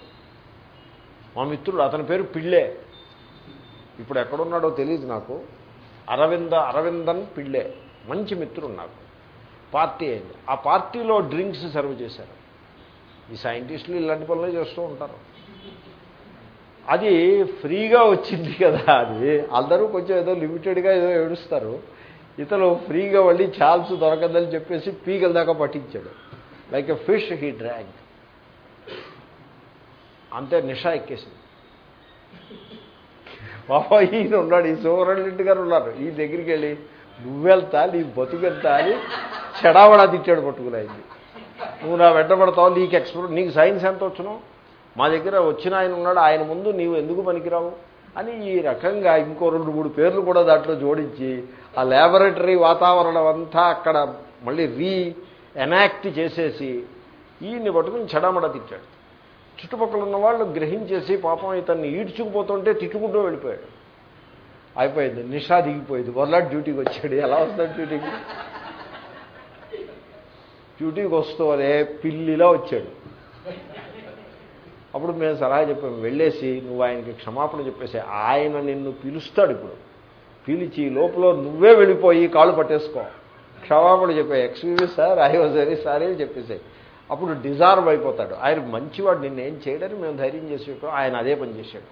మా మిత్రుడు అతని పేరు పిళ్ళే. ఇప్పుడు ఎక్కడున్నాడో తెలియదు నాకు. అరవింద అరవిందన్ పిళ్ళే. మంచి మిత్రుడు నాకు. పార్టీ అయింది. ఆ పార్టీలో డ్రింక్స్ సర్వ్ చేశారు. ఈ సైంటిస్టులు ఇలాంటి పనులే చేస్తూ ఉంటారు. అది ఫ్రీగా వచ్చింది కదా అది. అందరూ కొంచెం ఏదో లిమిటెడ్గా ఏదో ఏడుస్తారు. ఇతను ఫ్రీగా వెళ్ళి ఛాన్స్ దొరకదని చెప్పేసి పీగల దాకా పట్టించాడు. Like a fish he drag అంతే నిషా ఎక్కేసింది. బాబా ఈయన ఉన్నాడు ఈ సూర్యుడింటి గారు ఉన్నారు. ఈ దగ్గరికి వెళ్ళి నువ్వెళ్తా నీ బతుకెళ్తా అని చెడావడా తిట్టాడు పట్టుకునేది నువ్వు నా వెంటబడతావు నీకు ఎక్స్ప్లో నీకు సైన్స్ ఎంత వచ్చును? మా దగ్గర వచ్చిన ఆయన ఉన్నాడు ఆయన ముందు నీవు ఎందుకు పనికిరావు? అని ఈ రకంగా ఇంకో రెండు మూడు పేర్లు కూడా దాంట్లో జోడించి ఆ ల్యాబొరేటరీ వాతావరణం అంతా అక్కడ మళ్ళీ రీ ఎనాక్ట్ చేసేసి ఈయన్ని పట్టుకుని చెడమడ తిట్టాడు. చుట్టుపక్కల ఉన్న వాళ్ళు గ్రహించేసి పాపం ఇతన్ని ఈడ్చుకుపోతుంటే తిట్టుకుంటూ వెళ్ళిపోయాడు. అయిపోయింది. నిషా దిగిపోయింది. వరలాట్ డ్యూటీకి వచ్చాడు. ఎలా వస్తాడు డ్యూటీకి? డ్యూటీకి వస్తూ అదే పిల్లిలా వచ్చాడు. అప్పుడు మేము సలహా చెప్పాము వెళ్ళేసి నువ్వు ఆయనకి క్షమాపణ చెప్పేసి ఆయన నిన్ను పిలుస్తాడు ఇప్పుడు. పిలిచి లోపల నువ్వే వెళ్ళిపోయి కాళ్ళు పట్టేసుకో. క్షమాపణ చెప్పే. Excuse sir I was very sorry అని చెప్పేసాయి. అప్పుడు డిజార్వ్ అయిపోతాడు. ఆయన మంచివాడు నిన్న ఏం చేయడని మేము ధైర్యం చేసి చెప్పాం. ఆయన అదే పని చేశాడు.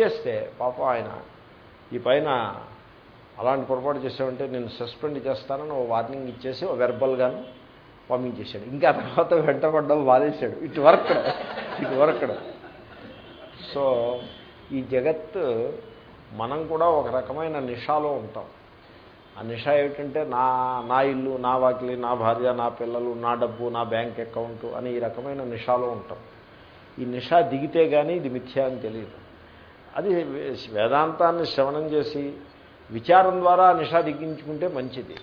చేస్తే పాపం ఆయన ఈ పైన అలాంటి పొరపాటు చేసామంటే నేను సస్పెండ్ చేస్తానని ఓ వార్నింగ్ ఇచ్చేసి ఓ వెర్బల్గాను పంపించేశాడు. ఇంకా తర్వాత వెంటబడ్డం బాధేశాడు ఇటు వర్క్ ఇటు వరకడు సో ఈ జగత్ మనం కూడా ఒక రకమైన నిషాలో ఉంటాం. ఆ నిష ఏమిటంటే నా నా ఇల్లు నా వాకిలి నా భార్య నా పిల్లలు నా డబ్బు నా బ్యాంక్ అకౌంట్ అని ఈ రకమైన నిషాలో ఉంటాం. ఈ నిష దిగితే కానీ ఇది మిథ్యా అని తెలియదు. అది వేదాంతాన్ని శ్రవణం చేసి విచారం ద్వారా నిషా దిగ్గించుకుంటే మంచిది.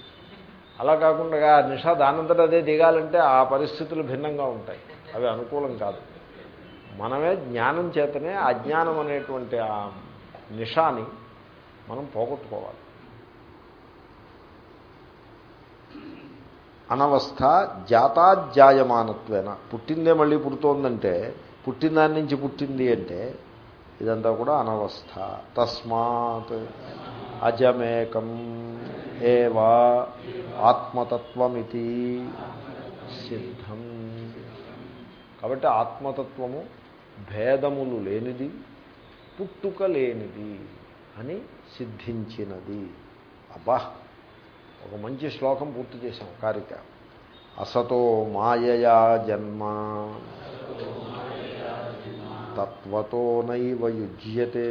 అలా కాకుండా ఆ నిషా దానంతట అదే దిగాలంటే ఆ పరిస్థితులు భిన్నంగా ఉంటాయి. అవి అనుకూలం కాదు. మనమే జ్ఞానం చేతనే అజ్ఞానం అనేటువంటి ఆ నిషాని మనం పోగొట్టుకోవాలి. అనవస్థ జాతాజ్యాయమానత్వేన పుట్టిందే మళ్ళీ పుడుతోందంటే పుట్టిన దాని నుంచి పుట్టింది అంటే ఇదంతా కూడా అనవస్థ. తస్మాత్ అజమేకం ఏవా ఆత్మతత్వమితి సిద్ధం. కాబట్టి ఆత్మతత్వము భేదములు లేనిది పుట్టుక లేనిది అని సిద్ధించినది. అబ్బా! ఒక మంచి శ్లోకం పూర్తి చేశాం కారిక. అసతో మాయయా జన్మ. తత్వతో నైవ యుజ్యతే.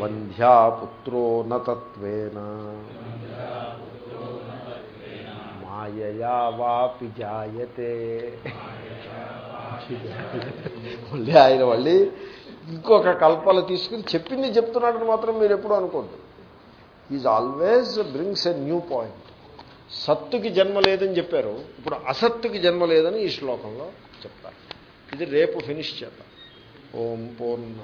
వంధ్యాపుత్రో నత్వేన మాయయా వాపి జాయతే. మళ్ళీ ఆయన మళ్ళీ ఇంకొక కల్పన తీసుకుని చెప్పింది చెప్తున్నాడని మాత్రం మీరు ఎప్పుడు అనుకోద్దు. Is always brings a new point సత్తుకి జన్మ లేదని చెప్పారు. ఇప్పుడు అసత్తుకి జన్మ లేదని ఈ శ్లోకంలో చెప్తారు. ఇది రేపు ఫినిష్ చేద్దాం. ఓం పూర్ణ